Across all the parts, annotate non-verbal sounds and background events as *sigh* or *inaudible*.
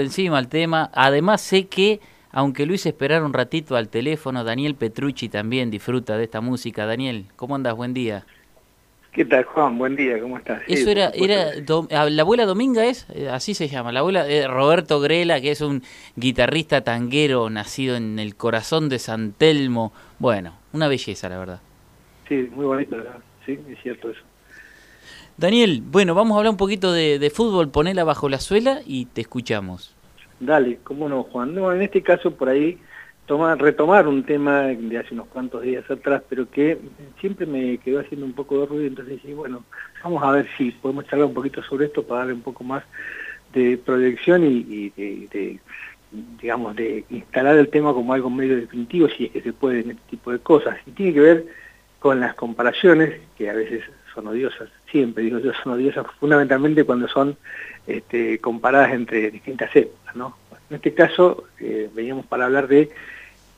encima el tema. Además sé que, aunque lo hice esperar un ratito al teléfono, Daniel Petrucci también disfruta de esta música. Daniel, ¿cómo andas? Buen día. ¿Qué tal, Juan? Buen día, ¿cómo estás? Eso era, era ah, la abuela Dominga es, eh, así se llama, la abuela de Roberto Grela, que es un guitarrista tanguero nacido en el corazón de San Telmo. Bueno, una belleza, la verdad. Sí, muy bonito, sí, es cierto eso. Daniel, bueno, vamos a hablar un poquito de, fútbol, ponela bajo la suela y te escuchamos. Dale, cómo no, Juan. No, en este caso por ahí toma, retomar un tema de hace unos cuantos días atrás, pero que siempre me quedó haciendo un poco de ruido, entonces dije, bueno, vamos a ver si podemos charlar un poquito sobre esto para darle un poco más de proyección y, de, digamos, de instalar el tema como algo medio definitivo, si es que se puede en este tipo de cosas. Y tiene que ver con las comparaciones, que a veces son odiosas, siempre digo yo, son odiosas fundamentalmente cuando son este, comparadas entre distintas épocas, ¿no? En este caso, eh, veníamos para hablar de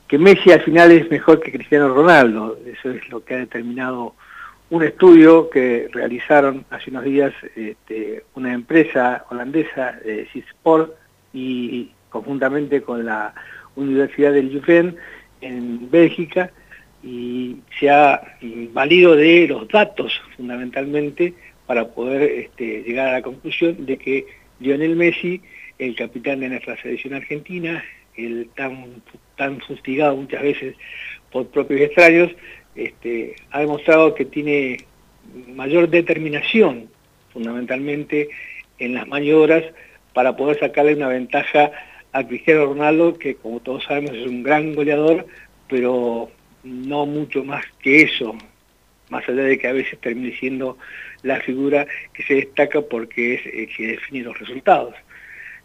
que Messi al final es mejor que Cristiano Ronaldo, eso es lo que ha determinado un estudio que realizaron hace unos días este, una empresa holandesa, eh, Sport, y conjuntamente con la Universidad del Leuven en Bélgica, y se ha valido de los datos fundamentalmente para poder este, llegar a la conclusión de que Lionel Messi, el capitán de nuestra selección argentina, el tan, tan fustigado muchas veces por propios extraños, este, ha demostrado que tiene mayor determinación fundamentalmente en las maniobras para poder sacarle una ventaja a Cristiano Ronaldo, que como todos sabemos es un gran goleador, pero no mucho más que eso, más allá de que a veces termine siendo la figura que se destaca porque es el que define los resultados.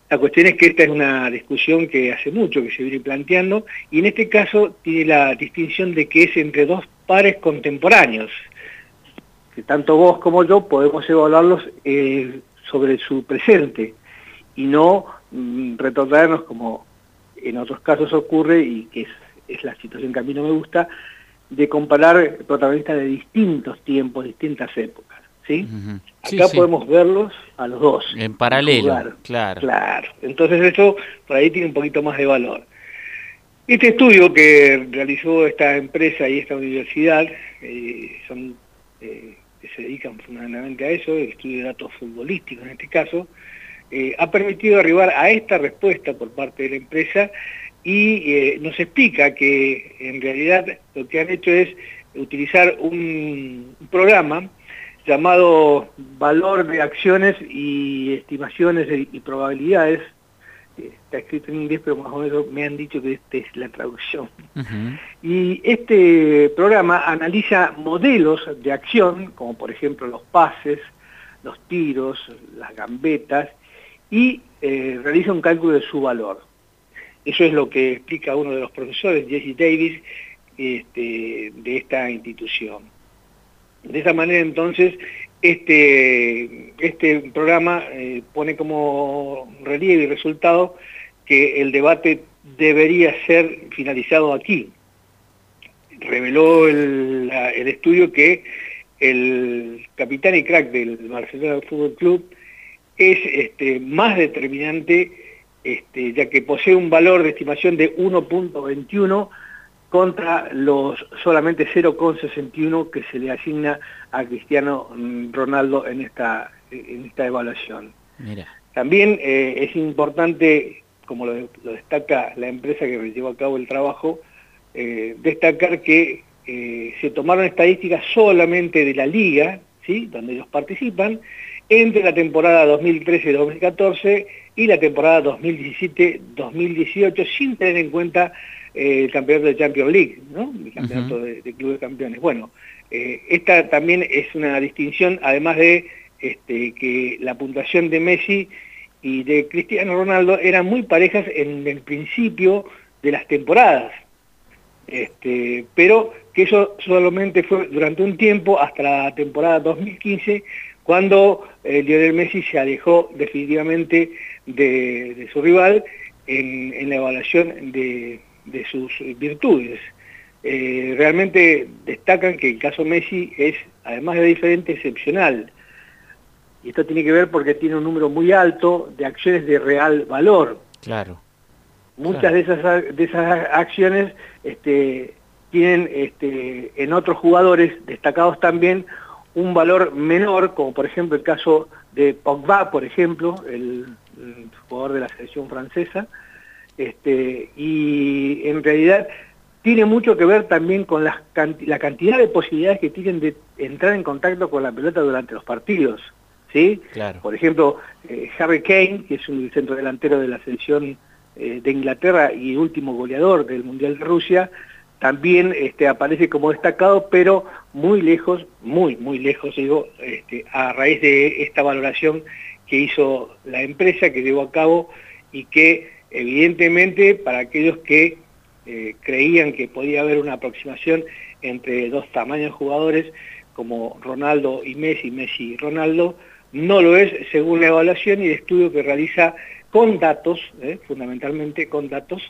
La cuestión es que esta es una discusión que hace mucho que se viene planteando y en este caso tiene la distinción de que es entre dos pares contemporáneos, que tanto vos como yo podemos evaluarlos eh, sobre su presente y no mm, retornarnos como en otros casos ocurre y que es es la situación que a mí no me gusta, de comparar protagonistas de distintos tiempos, distintas épocas. ¿sí? Acá podemos verlos a los dos. En paralelo, claro. Claro, entonces eso por ahí tiene un poquito más de valor. Este estudio que realizó esta empresa y esta universidad, eh, son, eh, que se dedican fundamentalmente a eso, el estudio de datos futbolísticos en este caso, eh, ha permitido arribar a esta respuesta por parte de la empresa y eh, nos explica que en realidad lo que han hecho es utilizar un programa llamado valor de acciones y estimaciones y probabilidades, está escrito en inglés pero más o menos me han dicho que esta es la traducción. Y este programa analiza modelos de acción, como por ejemplo los pases, los tiros, las gambetas, y eh, realiza un cálculo de su valor. Eso es lo que explica uno de los profesores, Jesse Davis, este, de esta institución. De esa manera entonces este, este programa eh, pone como relieve y resultado que el debate debería ser finalizado aquí. Reveló el, estudio que el capitán y crack del Barcelona Fútbol Club es este, más determinante este, ya que posee un valor de estimación de 1.21 contra los solamente 0.61 que se le asigna a Cristiano mm, Ronaldo en esta, en esta evaluación. También eh, es importante, como lo, destaca la empresa que llevó a cabo el trabajo, eh, destacar que eh, se tomaron estadísticas solamente de la liga, ¿sí? donde ellos participan, entre la temporada 2013-2014 y la temporada 2017-2018, sin tener en cuenta eh, el campeonato de Champions League, ¿no? el campeonato de, clubes campeones. Bueno, eh, esta también es una distinción, además de este, que la puntuación de Messi y de Cristiano Ronaldo eran muy parejas en el principio de las temporadas. Este, pero que eso solamente fue durante un tiempo, hasta la temporada 2015, cuando eh, Lionel Messi se alejó definitivamente de, su rival en, la evaluación de, sus virtudes. Eh, realmente destacan que el caso Messi es, además de diferente, excepcional. Y esto tiene que ver porque tiene un número muy alto de acciones de real valor. Claro. Muchas de esas de esas acciones este, tienen este, en otros jugadores destacados también un valor menor, como por ejemplo el caso de Pogba, por ejemplo, el, jugador de la selección francesa, este, y en realidad tiene mucho que ver también con la, la cantidad de posibilidades que tienen de entrar en contacto con la pelota durante los partidos. ¿sí? Claro. Por ejemplo, eh, Harry Kane, que es un centro delantero de la selección eh, de Inglaterra y último goleador del Mundial de Rusia, también este, aparece como destacado, pero muy lejos, muy, muy lejos, digo, este, a raíz de esta valoración que hizo la empresa, que llevó a cabo y que evidentemente para aquellos que eh, creían que podía haber una aproximación entre dos tamaños jugadores como Ronaldo y Messi, Messi y Ronaldo, no lo es según la evaluación y el estudio que realiza con datos, eh, fundamentalmente con datos,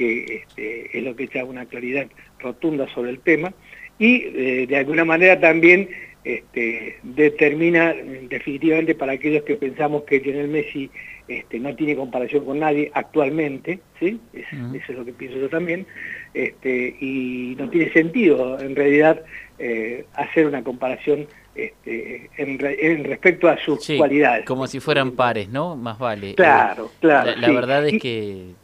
que este, es lo que echa una claridad rotunda sobre el tema, y eh, de alguna manera también este, determina definitivamente para aquellos que pensamos que Lionel Messi este, no tiene comparación con nadie actualmente, ¿sí? eso es lo que pienso yo también, este, y no tiene sentido en realidad eh, hacer una comparación este, en, respecto a sus cualidades. Como si fueran pares, ¿no? Más vale. Claro, claro. La, verdad es que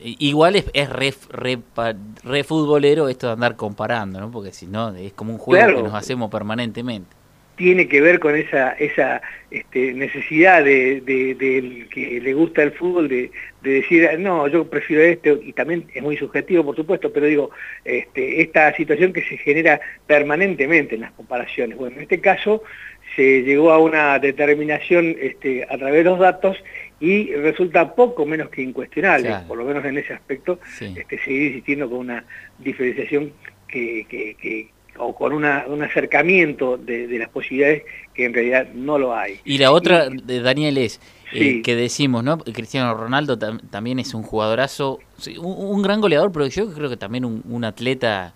Igual es, es re, re, futbolero esto de andar comparando, ¿no? Porque si no, es como un juego que nos hacemos permanentemente. Tiene que ver con esa, esa este, necesidad de, de, que le gusta el fútbol de, decir, no, yo prefiero esto, y también es muy subjetivo, por supuesto, pero digo, este, esta situación que se genera permanentemente en las comparaciones. Bueno, en este caso se llegó a una determinación este, a través de los datos y resulta poco menos que incuestionable, por lo menos en ese aspecto, este, seguir insistiendo con una diferenciación que, o con un acercamiento de, las posibilidades que en realidad no lo hay. Y la otra, de Daniel, es eh, que decimos, ¿no? Cristiano Ronaldo también es un jugadorazo, un, gran goleador, pero yo creo que también un, atleta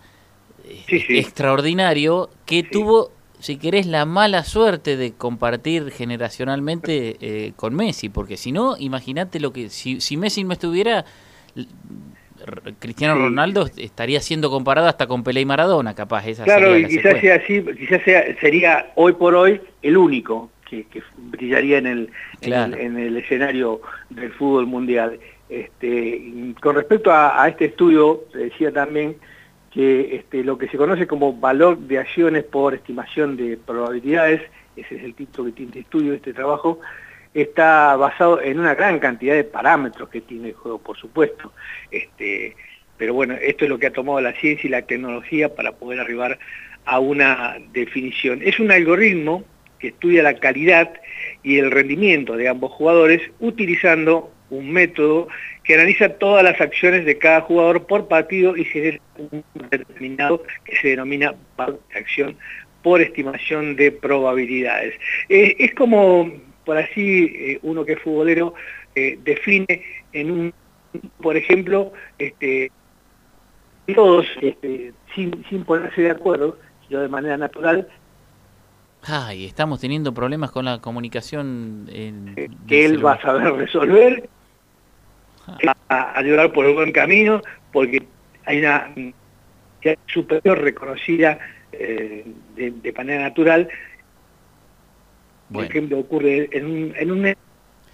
eh, extraordinario que tuvo si querés, la mala suerte de compartir generacionalmente eh, con Messi, porque si no, imagínate lo que, si, si Messi no estuviera, Cristiano Ronaldo estaría siendo comparado hasta con Pelé y Maradona, capaz. Esa claro, y quizás sea así, quizás sea, sería hoy por hoy el único que, brillaría en el, en el, escenario del fútbol mundial. Este, con respecto a, a este estudio, decía también que este, lo que se conoce como valor de acciones por estimación de probabilidades, ese es el título que tiene este estudio, este trabajo, está basado en una gran cantidad de parámetros que tiene el juego, por supuesto. Este, pero bueno, esto es lo que ha tomado la ciencia y la tecnología para poder arribar a una definición. Es un algoritmo que estudia la calidad y el rendimiento de ambos jugadores utilizando un método que analiza todas las acciones de cada jugador por partido y se un determinado que se denomina acción por estimación de probabilidades. Eh, es como, por así, eh, uno que es futbolero eh, define en un, por ejemplo, este, todos este, sin, sin ponerse de acuerdo, sino de manera natural, Ay, estamos teniendo problemas con la comunicación. que él va a saber resolver a, ayudar por el buen camino, porque hay una superior reconocida eh, de, manera natural. Por ejemplo, ocurre en un, en un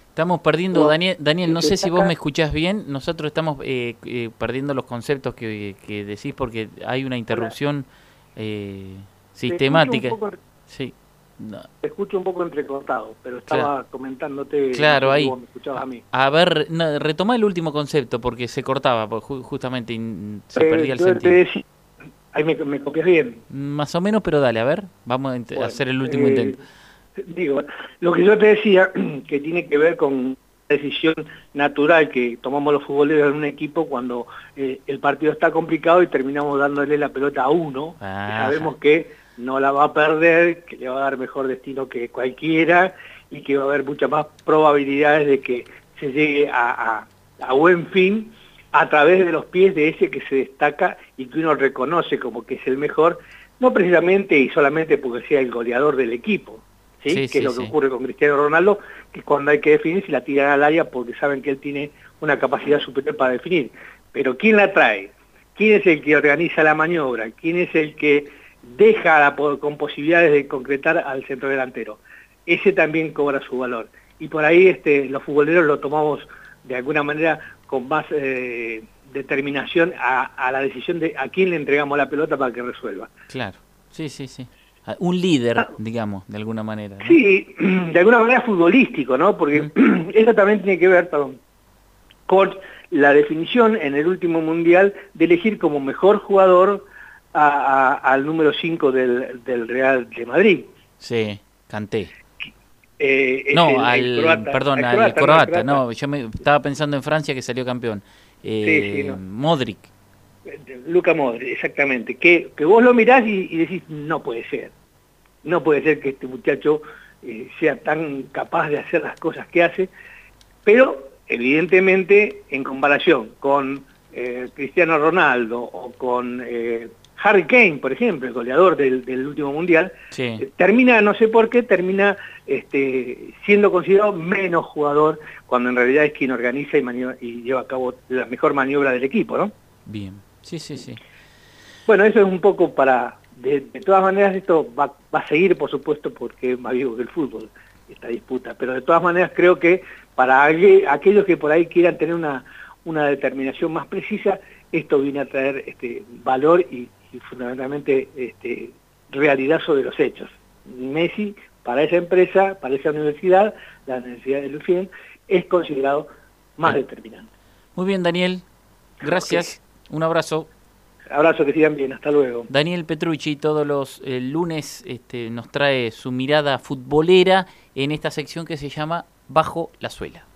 Estamos perdiendo, Daniel, Daniel, no sé si vos me escuchás bien, nosotros estamos eh, eh, perdiendo los conceptos que, decís porque hay una interrupción sistemática. Sí. Te escucho un poco entrecortado, pero estaba comentándote claro, ahí. me escuchabas a mí. A ver, retoma el último concepto porque se cortaba, justamente se eh, perdía el sentido. ahí me, copias bien. Más o menos, pero dale, a ver, vamos a hacer el último eh, intento. Digo, lo que yo te decía, *clears throat* que tiene que ver con decisión natural que tomamos los futboleros en un equipo cuando eh, el partido está complicado y terminamos dándole la pelota a uno, sabemos que no la va a perder, que le va a dar mejor destino que cualquiera y que va a haber muchas más probabilidades de que se llegue a, buen fin a través de los pies de ese que se destaca y que uno reconoce como que es el mejor, no precisamente y solamente porque sea el goleador del equipo, ¿sí? que es lo que ocurre con Cristiano Ronaldo, que cuando hay que definir si la tiran al área porque saben que él tiene una capacidad superior para definir. Pero ¿quién la trae? ¿Quién es el que organiza la maniobra? ¿Quién es el que deja con posibilidades de concretar al centro delantero? Ese también cobra su valor. Y por ahí este, los futboleros lo tomamos de alguna manera con más eh, determinación a, la decisión de a quién le entregamos la pelota para que resuelva. Claro, sí, sí, sí. Un líder, ah. digamos, de alguna manera. Sí, *clears throat* de alguna manera futbolístico, ¿no? Porque *clears throat* eso también tiene que ver, perdón, con la definición en el último mundial de elegir como mejor jugador al número 5 del, del, Real de Madrid. Sí, canté. Eh, no, al, perdón, al croata, no, yo me estaba pensando en Francia que salió campeón. Eh, Modric. Luca Modric, exactamente. Que, que vos lo mirás y, decís, no puede ser. No puede ser que este muchacho eh, sea tan capaz de hacer las cosas que hace, pero evidentemente en comparación con eh, Cristiano Ronaldo o con eh, Harry Kane, por ejemplo, el goleador del, último mundial, eh, termina, no sé por qué, termina este, siendo considerado menos jugador cuando en realidad es quien organiza y, y lleva a cabo la mejor maniobra del equipo, ¿no? Bien, sí, sí, sí. Bueno, eso es un poco para... De, todas maneras esto va, va, a seguir, por supuesto, porque es más vivo que el fútbol, esta disputa, pero de todas maneras creo que para aquellos que por ahí quieran tener una, una determinación más precisa, esto viene a traer este, valor y, fundamentalmente este, realidad sobre los hechos. Messi, para esa empresa, para esa universidad, la Universidad de Lufien, es considerado más determinante. Muy bien, Daniel. Gracias. Un abrazo. Abrazo, que sigan bien. Hasta luego. Daniel Petrucci todos los eh, lunes este, nos trae su mirada futbolera en esta sección que se llama bajo la suela.